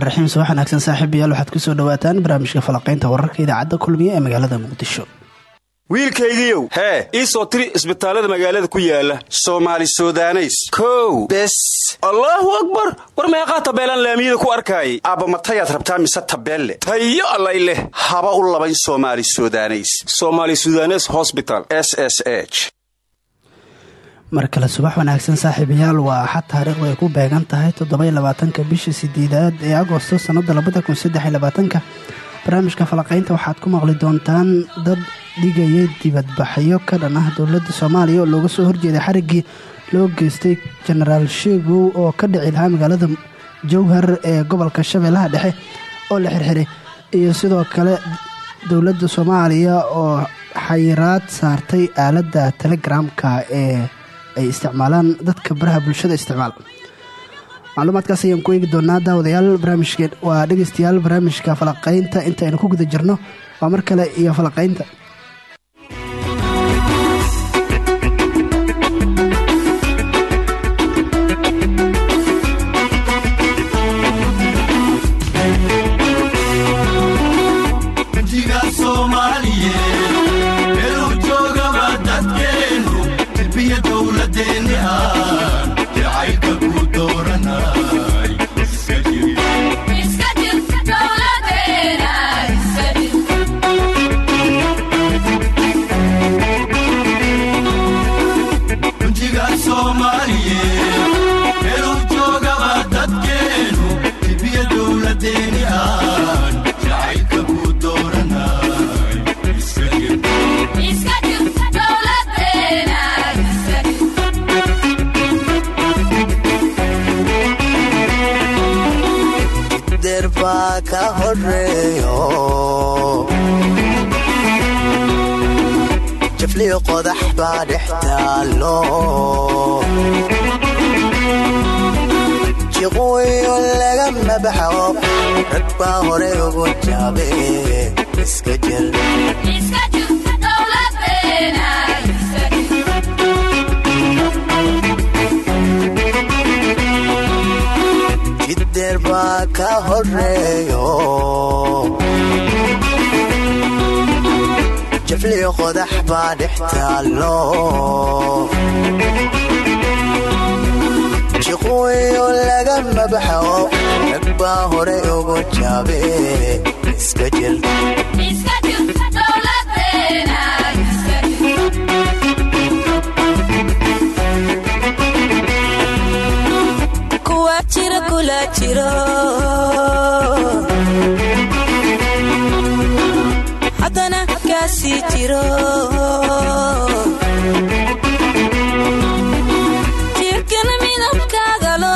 raxmaan raxiim subax wanaagsan saaxiibayaal waxaad ku soo dhawaataan barnaamijka falaqaynta wararka idaacadda kulmiye ee magaalada muqdisho. Wiilkaygiiow hee ii soo tiri isbitaallada magaalada ku yaalla soomaali sudaneys. Kow bes. Allaahu akbar! War meeqaa tabeelaan laamiyada ku arkaayay aabba matayaad rabtaa mise tabeelle? Tayo allay leh. Haba u labayn somaali sudaneys. Somaali sudanes hosbital s s h mar kale subax wanaagsan saaxiibayaal waa axad taariikhdu ay ku beegan tahay toddobaiylabaatanka bisha sideedaad ee agosto sannada labada kun barnaamijka falaqaynta waxaad ku maqli doontaan dad dhigaya dibadbaxyo ka dhan ah dowladda soomaaliya. Oo looga soo horjeeday xariggii loo geystay jenaraal sheegow oo ka dhici magaalada jowhar ee gobolka shabeellaha dhexe oo la xirxiray. Iyo sidoo kale dowladda soomaaliya oo xayiraad saartay aaladda telegramka ee ay isticmaalaan dadka baraha bulshada isticmaal. Macluumaadkaas ayaan ku eegi doonaa daawadayaal barnaamijkeen waa dhegeystayaal barnaamijka falaqaynta intaaynu ku guda jirno waa mar kale iyo falaqaynta qodax baa dhex taalo jiqooyo lagama baxo rag baa hore ugu jaabe iska jir jiddeer baa ka horeeyo jafli qodax baa dhex taalo jiqooyo lagama baxo rag baa hore ugu jaabe iska jir kuwa jira kula jiro jirkana midabkaagalo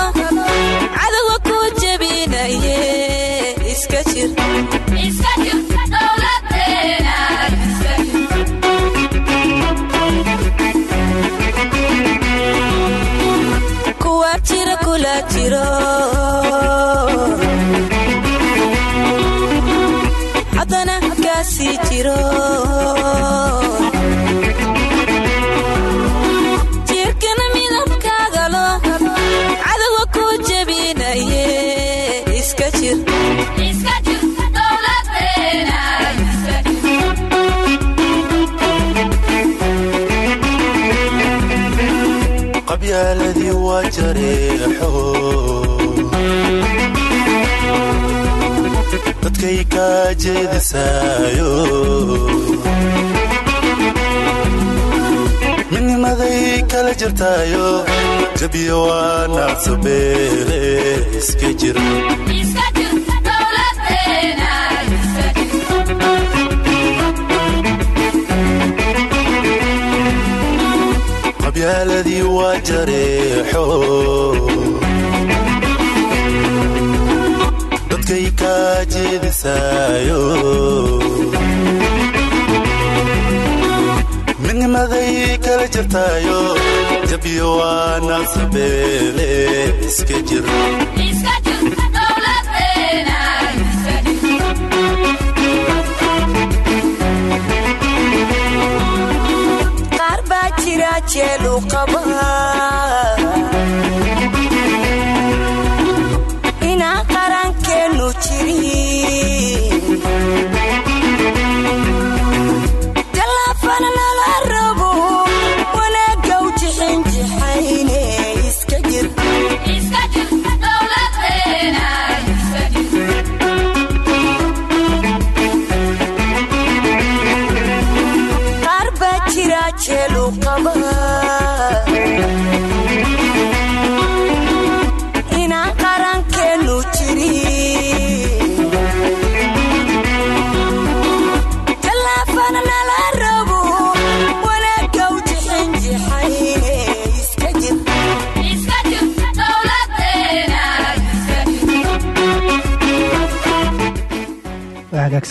cadowa ku jebinaye iska jir kuwa jira kula jiro haddana kaasii jiro jirkana midabkaagalo cadowa ku jebinaye iska jir qabyaaladii waa jareexo dadkay kaa jeedisaayo midnimaday kala jirtaayo jabiyo waa naacsabeele iska jir qabyaaladii waa jareexo dadkay kaa jeedisaayo midnimaday kala jirtaayo jabyo waa naqsabeele iska jir. Qaar baa jira jeelu qaba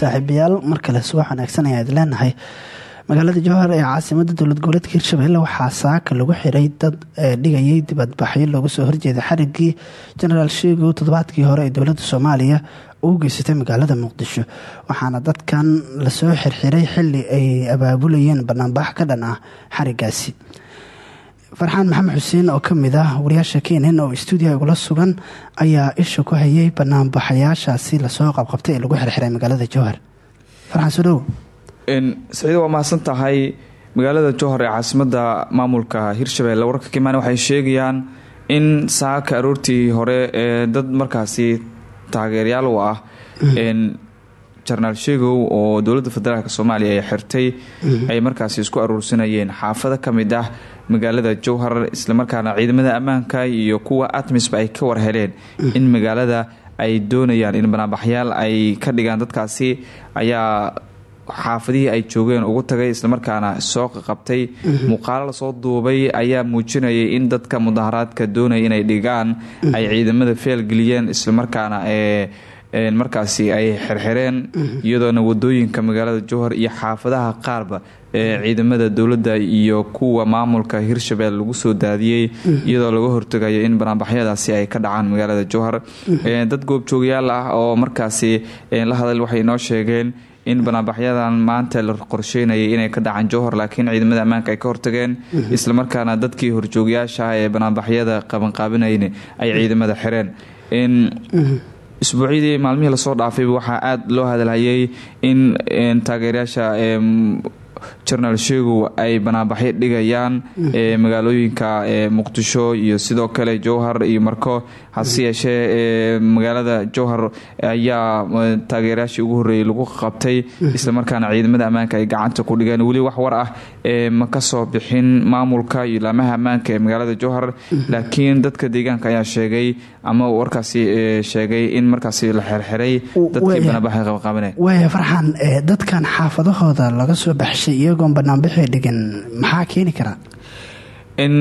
saaxiibayaal mar kale subax wanaagsan ayaad leenahay. Magaalada jowhar ee caasimada dowlad goboleedka hirshabelle waxaa saaka lagu xiray dad dhigayay dibadbaxyo. Looga soo horjeeda xarigii jenaraal sheegow toddobaadkii hore ee dowladda soomaaliya uu geysatay magaalada muqdisho. Waxaana dadkan la soo xirxiray xili ay abaabulayeen banaanbax ka dhan ah xarigaasi farxaan maxamed xuseen oo ka mid ah wariyaasha kenen oo stuudiyaha igula sugan ayaa isha ku hayay banaanbaxayaashaasi la soo qabqabtay ee lagu xirxiray magaalada jowhar farxaan soo dhowo saciid waa mahadsan tahay magaalada jowhar ee caasimada maamulka hirshabelle wararka kimaane waxay sheegayaan in saaka aroortii hore ee dad markaasi taageeryaal u ah jenaraal sheegow oo dowladda federaalk soomaaliya ay xirtay ay markaasi isku aruursanayeen xaafado ka mid ah magaalada jowhar islamarkaana ciidamada ammaanka iyo kuwa atmisba ay ka warheleen. In magaalada ay doonayaan in banaanbaxyaal ay ka dhigaan dadkaasi ayaa xaafadihii ay joogeen ugu tagay islamarkaana soo qaqabtay muuqaalo la soo duubay ayaa muujinayay in dadka mudaharaadka doonaya inay dhigaan ay ciidamada feelgeliyeen islamarkaana ee markaasi ay xirxireen iyadoona waddooyinka magaalada jowhar iyo xaafadaha qaarba ee ciidamada dowladda iyo kuwa maamulka hirshabelle lagu soo daadiyey iyadoo laga hortegayo in banaanbaxyadaasi ay ka dhacaan magaalada jowhar dad goobjoogyaal ah oo markaasi la hadal waxay noo sheegeen in banaanbaxyadan maanta la qorsheynayay inay ka dhacaan jowhar laakiin ciidamada ammaanka ay ka hortageen. Islamarkaana dadkii horjoogyaasha ah ee banaanbaxyada qabanqaabinayn ay ciidamada xireen isbuucyadii maalmihii la soo dhaafayba waxaa aada loo hadalhayay in taageerayaasha jenaraal sheegow ay banaanbaxyo dhigayaan magaalooyinka muqdisho iyo sidoo kale jowhar iyo marko. Hase yeeshee magaalada jowhar ayaa taageerayaashii ugu horreeyay lagu qabtay islamarkaana ciidamada ammaanka ay gacanta ku dhigeen weli wax war ah ma ka soo bixin maamulka iyo laamaha ammaanka ee magaalada jowhar laakiin dadka deegaanka ayaa sheegay ama warkaasi sheegay in markaasi la xirxiray dadkii banaanbaxa qabaqaabanay waaya farxan dadkan xaafadahooda laga soo baxshay iyagoon banaanbixi dhigin maxaa keeni karaa? In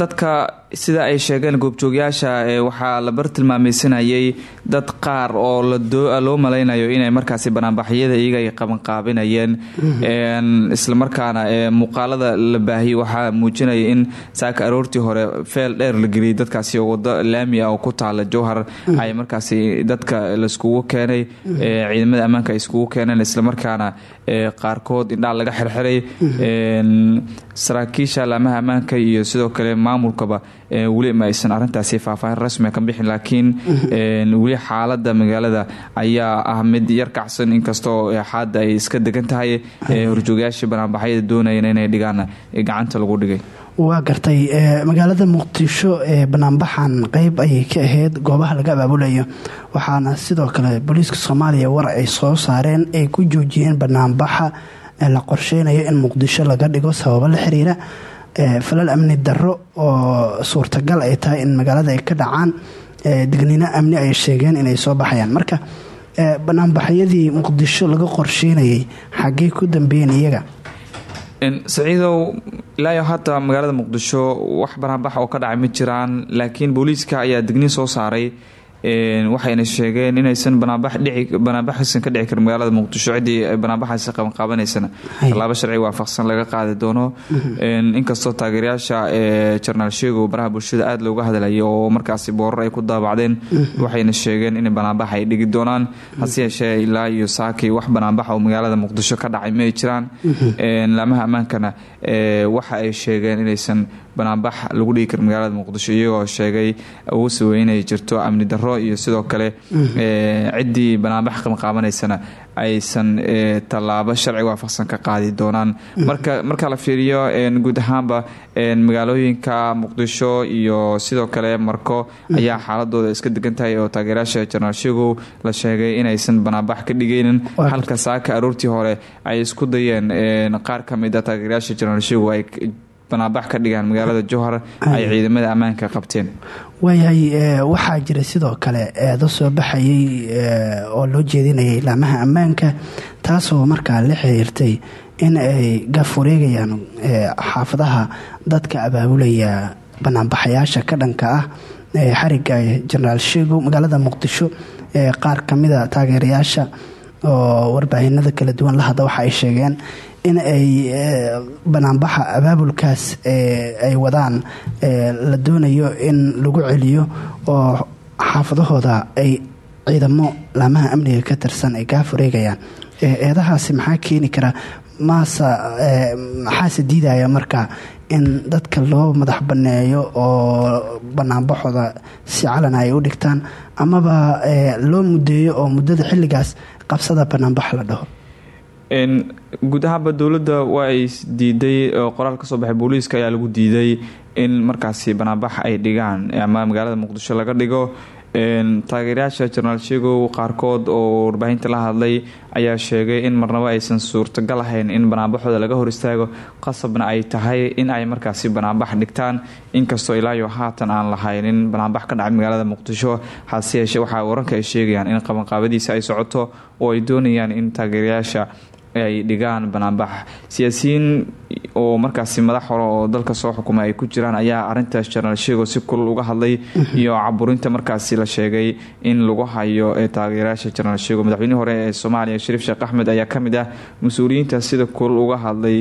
dadka sida ay sheegeen goobjoogyaasha waxaa la bartilmaameysanayay dad qaar oo loo malaynayo inay markaasi banaanbaxyada iyaga ay qabanqaabinayeen. Islamarkaana muuqaalada la baahiyey waxaa muujinaya in saaka aroortii hore feel dheer la geliyay dadkaasi oo wado laami ah oo ku taala jowhar. Ay markaasi dadka laiskugu keenay ciidamada ammaanka ay iskugu keeneen islamarkaana qaarkood indhaa laga xirxiray. Saraakiisha laamaha ammaanka iyo sidoo kale maamulkaba weli ma aysan arintaasi faahfaahin rasmia ka bixin laakiin weli xaalada magaalada ayaa ah mid yar kacsan inkastoo xaada ay iska degan tahay horjoogayaashii banaanbaxyada doonayeen inay dhigaan gacanta lagu dhigay. Waa gartay magaalada muqdisho ee banaanbaxan qeyb ayay ka ahayd goobaha laga abaabulayo. Waxaana sidoo kale booliiska soomaaliya war ay soo saareen ay ku joojiyeen banaanbaxa la qorsheynayo in muqdisho laga dhigo sababo la xiriira falal amni darro oo suurtagal ay tahay in magaalada ay ka dhacaan degnino amni ay sheegeen inay soo baxayaan. Marka banaanbaxyadii muqdisho laga qorsheynayay xaggee ku dambeeyeen iyaga? Saciidow ilaayo hadda magaalada muqdisho wax banaanbax oo ka dhacay ma jiraan laakiin booliiska ayaa digniin soo saaray waxayna sheegeen inaysan banaanbaxaysan ka dhici karin magaalada muqdisho. Ciddii banaanbaxaasi qabanqaabanaysana tallaabo sharci waafaqsan laga qaadi doono. Inkastoo taageerayaasha jenaraal sheegow baraha bulshada aada looga hadlayay oo markaasi boorar ay ku daabacdeen. Waxayna sheegeen in banaanbax ay dhigi doonaan. Hase yeeshee ilaa iyo saakii wax banaanbax oo magaalada muqdisho ka dhacay ma ay jiraan. Laamaha ammaankana waxa ay sheegeen inaysan banaanbax lagu dhigi karo magaalada muqdisho iyagoo sheegay awoosi wey inay jirto amni darro iyo sidoo kale ciddii banaanbax qabanqaabanaysana aysan tallaabo sharci waafaqsan ka qaadi doonaan. Marka marka la fiiriyo guud ahaanba magaalooyinka muqdisho iyo sidoo kale marko ayaa xaaladooda iska degan tahay oo taageerayaasha jenaraal la sheegay inaysan banaanbax ka dhigaynin. Halka saaka aroortii hore ay isku dayeen qaar ka mid a taageerayaasha jenaraal ay banaabax ka dhigaan magaalada jowhar ay ciidamada ammaanka qabteen. Waayahay waxaa jira sidoo kale eedo soo baxayay oo loo jeedinayay laamaha ammaanka taasoo markaa la xiriirtay in ay gaf wareegayaan xaafadaha dadka abaabulaya banaanbaxayaasha ka dhanka ah. Xariga jenaraal sheego magaalada muqdisho qaar kamida taageerayaasha oo warbaahinada kala duwan la hadda waxa ay sheegeen in ay banaanbaxa abaabulkaas ay wadaan la doonayo in lagu celiyo oo xaafadahooda ay ciidamo laamaha amniga ka tirsan ay gaaf wareegayaan. Eedahaasi maxaa keeni kara? Maase maxaase diidaya marka in dadka loo madax baneeyo oo banaanbaxooda si calana ay u dhigtaan? Amaba loo mudeeyo oo muddada xilligaas qabsada banaanbax la dhaho guud ahaanba dowladda waa ay diiday oo qoraal ka soo baxay booliiska ayaa lagu diiday in markaasi banaanbax ay dhigaan. Ama magaalada muqdisho laga dhigo taageerayaasha jenaraal sheegow qaarkood oo warbaahinta la hadlay ayaa sheegay in marnabo aysan suurtagal ahayn in banaanbaxooda laga hor istaago qasabna ay tahay in ay markaasi banaanbax dhigtaan. Inkastoo ilaayo haatan aan lahayn in banaanbax ka dhacay magaalada muqdisho hase yeeshee waranka ay sheegayaan in qabanqaabadiisa ay socoto oo ay doonayaan in taageerayaasha ay dhigaan banaanbax. Siyaasiyiin oo markaasi madax hore oo dalka soo xukuma ay ku jiraan ayaa arintaas jenaraal sheego si kulul uga hadlay iyo caburinta markaasi la sheegay in lagu hayo ee taageerayaasha jenaraal sheego madaxweynihii hore ee soomaaliya shariif sheekh axmed ayaa ka mid ah mas'uuliyiinta sida kulul uga hadlay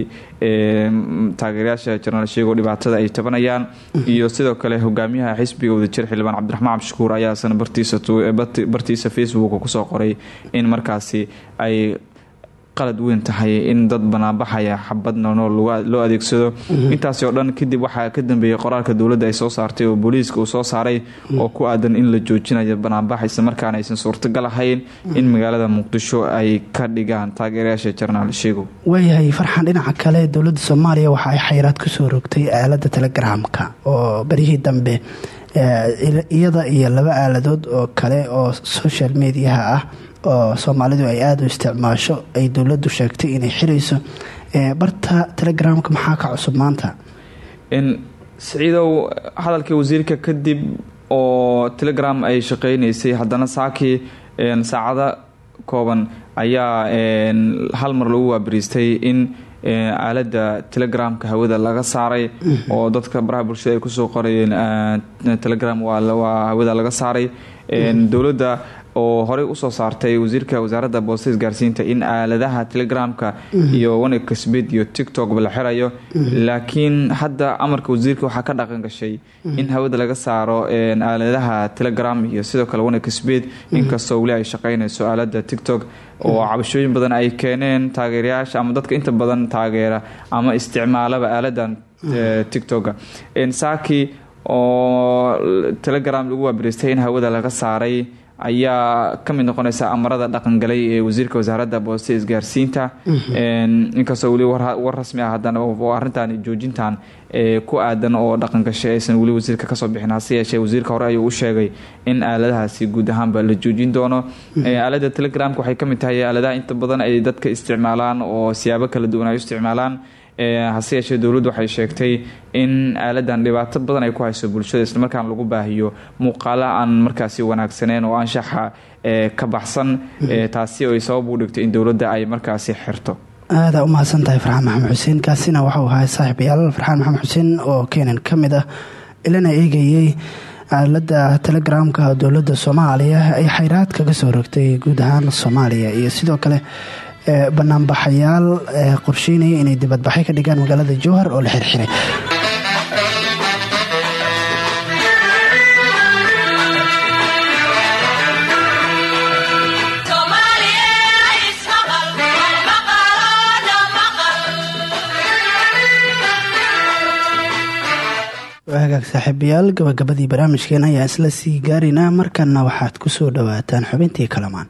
taageerayaasha jenaraal sheego dhibaatada ay tabanayaan iyo sidoo kale hogaamiyaha xisbiga wadajir xildhibaan cabdiraxmaan cabdishakuur ayaa isna bartiisa facebook ku soo qoray in markaasi ay qalad weyn tahay in dad banaanbaxaya xabad nonool loo adeegsado. Intaasi oo dhan kadib waxaa ka dambeeyey qoraalka dowladda ay soo saartay oo booliiska uu soo saaray oo ku aadan in la joojinayo banaanbax isla markaana aysan suurtagal ahayn in magaalada muqdisho ay ka dhigaan. Taageerayaasha jenaraal sheego waayahay farxan dhinaca kale dowladda soomaaliya waxa ay xayiraad ku soo rogtay aalada telegramka oo beryihii dambe iyada iyo laba aaladood oo kale oo social mediaha ah oo soomaalidu ay aada u isticmaasho ay dowladdu sheegtay inay xirayso barta telegramka maxaa ka cusub maanta? Siciidow hadalkii wasiirka kadib oo telegram ay shaqeynaysay haddana saakii saacado kooban ayaa hal mar lagu waabariistay in aalada telegramka hawada laga saaray oo dadka baraha bulshada ay ku soo qorayeen telegram waa hawada laga saaray. Dowladda oo horey u soo saartay wasiirka wasaaradda boosta isgaarsiinta in aaladaha telegramka iyo wanekasbid iyo tictokba la xirayo. Laakiin hadda amarka wasiirka waxaa ka dhaqan gashay in hawada laga saaro aaladaha telegram iyo sidoo kale wanekasbid inkastoo weli ay shaqeynayso aalada tictok oo cabashooyin badan ay keeneen taageerayaasha ama dadka inta badan taageera ama isticmaalaba aaladan tictoka saaki oo telegram lagu waabariistay in hawada laga saaray ayaa ka mid noqonaysa amarada dhaqangalay ee wasiirka wasaaradda booste isgaarsiinta inkastoo weli war rasmi ah haddana arrintan joojintan ku aadan oo dhaqangashay aysan weli wasiirka ka soo bixin. Hase yeeshee wasiirka hore ayuu u sheegay in aaladahaasi guud ahaanba la joojin doono. Aalada telegramka waxay ka mid tahay aaladaha inta badan ay dadka isticmaalaan oo siyaabo kala duwan ay u isticmaalaan hase yeeshee dowladdu waxay sheegtay in aaladan dhibaato badan ay ku hayso bulshada islamarkaana lagu baahiyo muuqaalo aan markaasi wanaagsaneen oo anshaxa ka baxsan taasi ay sabab u dhigtay in dowladda ay markaasi xirto. Aada u mahadsan tahay farxaan maxamed xuseen. Kaasina waxau ahaa saaxiibayaal farxaan maxamed xuseen oo keenan ka mid ah ilana eegayey aalada telegramka dowladda soomaaliya ay xayraad kaga soo rogtay guud ahaan soomaaliya iyo sidoo kale banaanbaxayaal qorsheynaya inay dibadbaxay ka dhigaan magaalada jowhar oo la xirxiray hagaag saaxiibayaal gabagabadii barnaamijkeena ayaa isla sii gaaraynaa markana waxaad ku soo dhowaataan xubintii kalamaan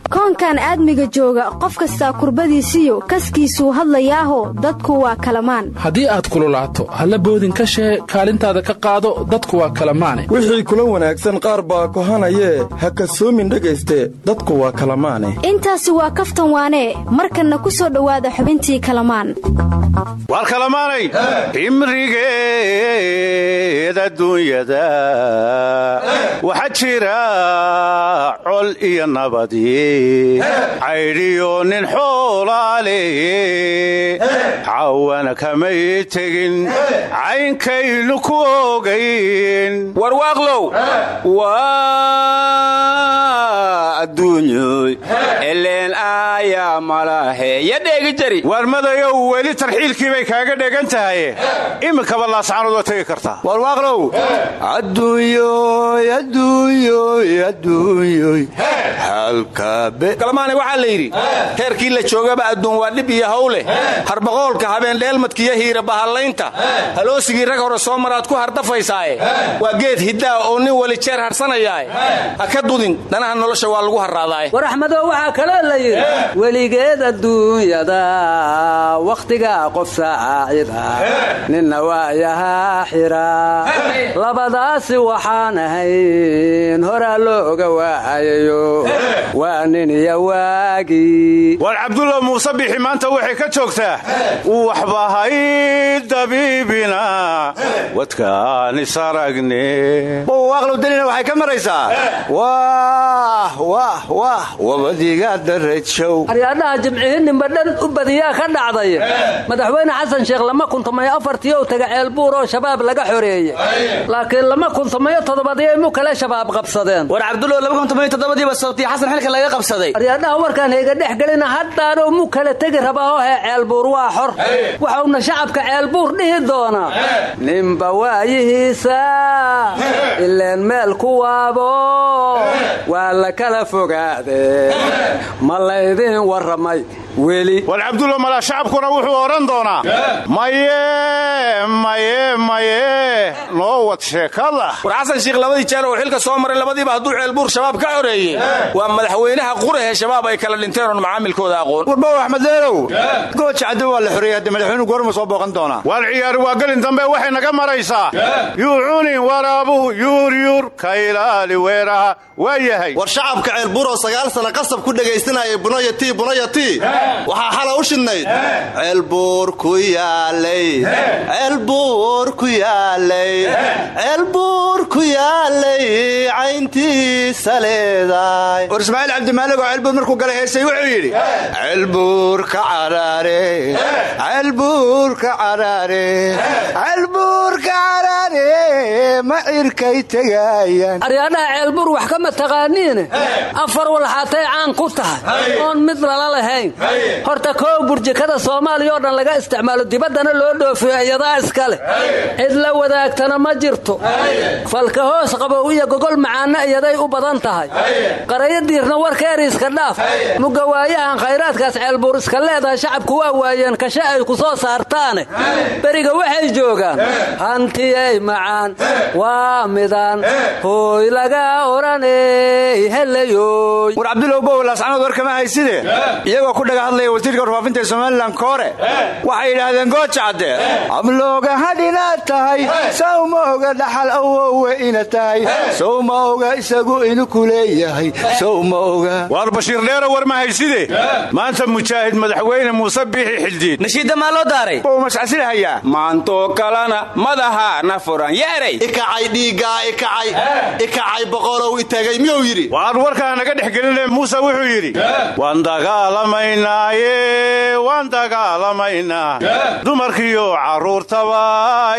koonkan aadmiga jooga qof kastaa kurbadiisiyo kaskiisuu hadlayaaho dadku waa kalamaan. Haddii aad kululaato halla boodin ka shee kaalintaada ka qaado dadku waa kalamaane wixii kula wanaagsan qaar baa kohanayee ha kasoomin dhegayste dadku waa kalamaane. Intaasi waa kaftan waanee markanna ku soo dhowaada xubintii kalamaan. Waar kalamaanay? Imrigeed adduunyada. Waxaa jira col iyo nabadi caydhiyo nin xoolaale cawana kamay tegin. Caynkaynu ku ogayn warwaaqlow. Waa adduunyoy eleen aayaa malahe. Ya dheegi jari. Madayow weli tarxiilkii bay kaaga dhegan tahaye iminkaba laascaanood waa tegi kartaa warwaaqlow kalamaane waxaa la yidhi heerkii la joogaba adduun waa dhib iyo hawleh harbaqoolka habeen dheelmadkiiyo hiira bahallaynta haloosigii rag hore soo maraad ku hardafaysaaye. Waa geed hiddaa oo nin weli jeer harsanayaae ha ka dudin danaha nolosha waa lagu harraadaaye war axmedow waxaa kaloo la yidhi weligeed adduunyada wakhtiga qof saacida ninna waayahaa xira. Labadaasi waxaan ahayn horaa looga waayayo waa nin iyo waagii waar cabdulla muuse bixi maanta waxay ka joogtaa waxbahay dabiibina wadkaan isaragne waaqlow dalina waxay ka maraysaa wah wah wah wabadiga darajow aryaadhaha jimcihininba dhan u badiyaa ka dhacday. Madaxweyne xasan sheekh lama kuntumayo afartii ou taga ceelbuur oo shabaab laga xoreeyey laakiin lama kuntumayo toddobadii mu kale shabaab qabsadeen. War labakuntumayotodobadiiba sabtii xasan xilka laga qabsaday. Aryaadhaha warkaan hayga dhex gelina haddaanuu mu kala tegi rabaa oo he ceelbuur waa xor. Waxauna shacabka ceelbuur dhihi doonaa ninba waayihiisa ileen meel ku waabo. Waa la kala fogaade ma laydin warramay war cabdulla mala shacabkuna wuxuu odhan doonaa maye maye maye noo wad sheekada. War xasan shiikh labadii jeer oo xilka soo maray labadiiba hadduu ceelbuur shabaab ka xoreeyey waa madaxweynaha qurahe shabaab ay kala dhinteen oon macaamilkooda aqoon. Warbow axmed leelow gooja caddo waa la xoreeyey hadda madaxweynuhu goorma soo booqan doonaa. Waar ciyaari waa gelin dambe waxay naga maraysaa. Yuucunin waraabuhu yuuryuur ka ilaali weeraha waa yahay. War shacabka ceelbuur oo sagaal sana qasab ku dhegaystanayay bunayatii bunayatii waxaa xala u shidnayd ceelbuur ku yaalay ku yaalay cayntiisa leedahay war ismaaciil cabdimaalig oo ceelbuur markuu gala heesay wuxuu yidhi ceelbuur ka caraare ceelbuur ka caraare ceelbuur ka caraare ma cirkay tegayaan aryaadhaha ceelbuur wax kama taqaaniine afar walxaatay caan ku tahay oon mid lala lahayn. Horta koow burjikada soomaaliya oo dhan laga isticmaalo dibaddana loo dhoofiyo iyadaa iska leh cid la wadaagtana ma jirto falka hoos qabow iyo gogol macaanna iyaday u badan tahay. Qarayo diirna warka eriiska dhaaf. Mugawaayahan khayraadkaas ceelbuur iska leedahay shacabku waa waayeen kashe ay ku soo saartaane beriga waxay joogaan. Hantiyey macaan. Waa midaan. Hooy laga odhaney helayoy war cabdulow bowlaascanood war kama hayside iyagoo ku dhaga hadlaya wasiirka warfaafinta ee somalilan koore. Waxay yidhaahdeen gooja cadde ablooga hadhinaad tahay. Sow ma oga dhaxal awowe ina tahay. Sow ma oga isagu inu ku leeyahay. Sow ma oga. Waar bashiir dheero war ma hayside? Maanta mujaahid madaxweyne muuse biixi xildiid. Nashiidda maa loo daaray? Oo mascasilahayaa maantoo kalena madaha na furan yeeray ikacay dhiiggaa ikacay ikacay boqolow itagay miyuu yidhi? Waar warkaa naga dhex geline muuse wuxuu yidhi waan dagaalamaynaaye waan dagaalamaynaa. Dumarkiyo carruurtaba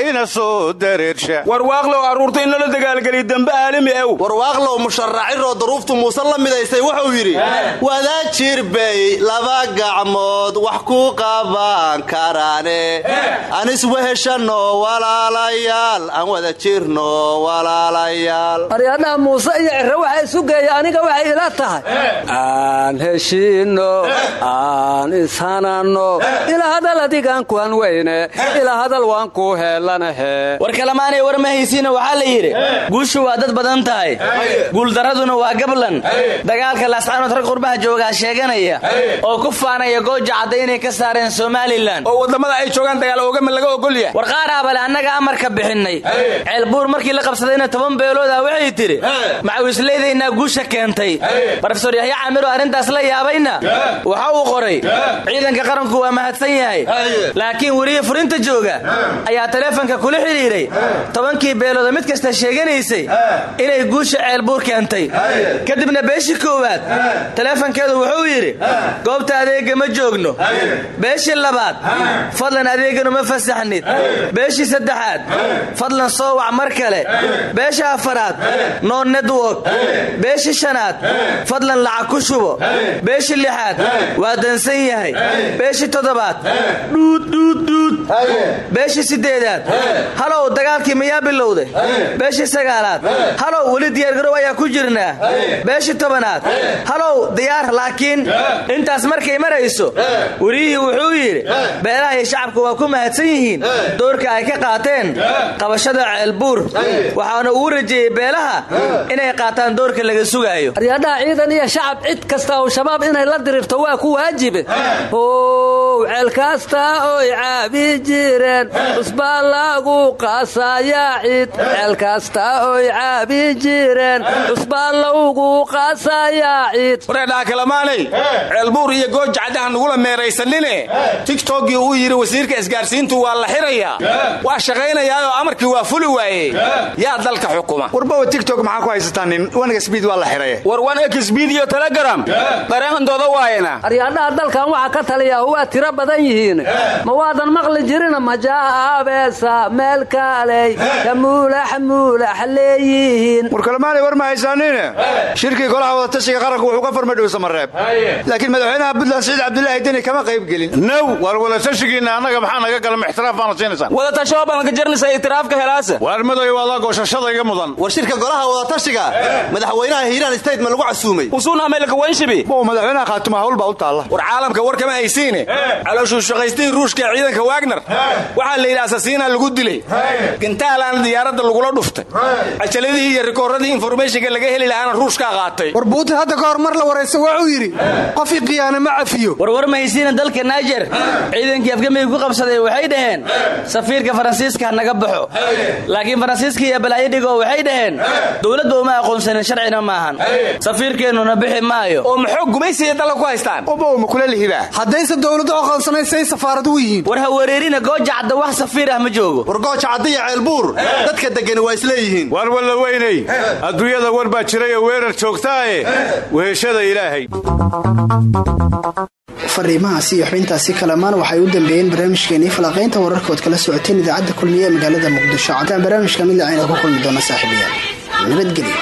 ina soo dareersha warwaaqlow carruurta in lala dagaalgeliyo dambe aalami ew warwaaqlow musharaxiroo daruuftu muuse la midaysay wuxuu yidhi wada jirbay laba gacmood wax ku qaban karaane. Anis weheshanno walaalayaal. Aan wada jirno walaalayaal. Aryaadhaha muuse iyo cire waxa isu geeya aniga waxay ila tahay. Aan heshiinno aan ishananno ila hadal adigaan kuhan weyne ila hadal waan ku heelanahe war kalamaanay war ma haysiina waxaa la yidhi guushu waa dad badan tahay. Guuldaraduna waa gablan. Dagaalka laascaanood rag qurbaha joogaa sheeganaya. Oo ku faanaya gooja cadda inay ka saareen somalilan oo waddamada ay joogaan dagaal oogama laga ogolyahay war qaaraabale annaga amarka bixinnay ceelbuur markii la qabsadayna toban beelooda waxay tidhi macawisleydaynaa guusha keentay. Rofesor yahya camiro arrintaas la yaabayna. Waxa uu qoray ciidanka qaranku waa mahadsan yahay. Laakiin weliya furinta jooga ayaa taleefanka kula xidhiidhay. Tobankii beelooda mid kasta sheeganaysay inay guusha ceelbuur keentay kadibna beeshii koowaad taleefankeedu wuxuu yidhi goobta adeega ma joogno. Beeshii labaad fadlan adeeganu ma fasaxnid. Beeshii saddexaad fadlan soo wac mar kale. Beesha afaraad no network. Beeshii shanaad fadlan lacag ku shubo. Beeshii lixaad waa dansan yahay. Beeshii toddobaad dhuud dhuud dhuud beeshii sideedaad halow dagaalkii miyaa bilowday beeshii sagaalaad. Halow weli diyaargarow ayaa ku jirnaa. Beeshii tobanaad. Halow diyaar laakiin intaas markay marayso weriyihii wuxuu yidhi beelaha iyo shacabku waa ku mahadsan yihiin. Doorka ay ka qaateen qabashada ceelbuur. Waxaana uu rajeeyey beelaha inay qaataan doorka laga sugaayo. Aryadhaha ciidan iyo shacab cid kasta oo shabaab inay la dirirto waa ku waajibe ow ceelkasta oy caabi jireen cusbaa lagu qaasayaa cid. Ceelkasta oy caabi jireen cusbaa lagu qaasayaa cid. Wareedhaha kalamaanay ceelbuur iyo gooja caddaha nugula meeraysanine? Tigtogii uu yidhi wasiirka isgaarsiintu waa la xirayaa waa shaqaynayaayoo amarkii waa fuli waaye. Yaa dalka xukuma. Warbawa tigtok maxaa ku haysataa nin? Waniga sbiid waa la xiray war wan exbid iyo telegram. Dareenkandooda waayana aryadhaha dalkan waxa ka taliyaa waa tiro badan yihiin. Ma waadan maqli jirina majaabeesa meel kaaley ka muulax muulax leeyihiin. War kalmaanay war ma haysaanine shirkii golaha wadatashiga qaranku wuxuu ka farmay dhuusamareeb laakiin madaxweynaha puntland siciid cabdulaahi deni kama qayb gelin. Now war wadatashigiinna annaga maxaa naga galama ixtiraaf baana siinaysaan wadatasho baanka jarnaysa itiraafka helaasa waar madoy waadaa goosashada iga mudan. War shirka golaha wadatashiga madaxweynaha hiiraan state ma lagu casuumay. Usuunamelakawanshibi bow madaxweynaha khaatuma hawl baa u taalla. War caalamka war kama haysiine calooshuu shaqaystihii ruushka ee ciidanka wagner? Waxaa la yidhi asasiinaa lagu dilay. Gantaalaan diyaaradda lagula dhuftay. Cajaladihii iyo rikooradii informationka laga heli lahaana ruushkaa qaatay. War hadda ka hor mar la waraysa wuxuu yidhi qof iqiyaana ma cafiyo. Warwar ma haysiina dalka naijer ciidankii afgamiga ku qabsaday waxay dhaheen safiirka faransiiska ha naga baxo. Laakiin faransiiska iyo balaayadhigo waxay dhaheen dowladba uma aqoonsanin sharcina maahan safiirkeennuna bixi maayo. Oo maxoo gumaysiya dalka ku haystaan? Obow ma kula lihibaa haddayse dowladdu aqoonsanaysay safaarad u yihiin. War ha wareerina gooja cadda wax safiir ah ma joogo. War gooja caddiya ceelbuur dadka degani waa isleeyihiin waar walla weynay adduunyada war baa jiray oo weerar joogtaaye weheshada ilaahay. Fariimahaasi iyo xubintaasi kalamaan waxay u dambeeyeen barnaamijkeenii falaqaynta wararkood kala socoteen idaacadda kulmiye ee magaalada muqdisho. Cadaan barnaamijka mid lacayna ku kulmi doona saaxiibayaal nabadgelyo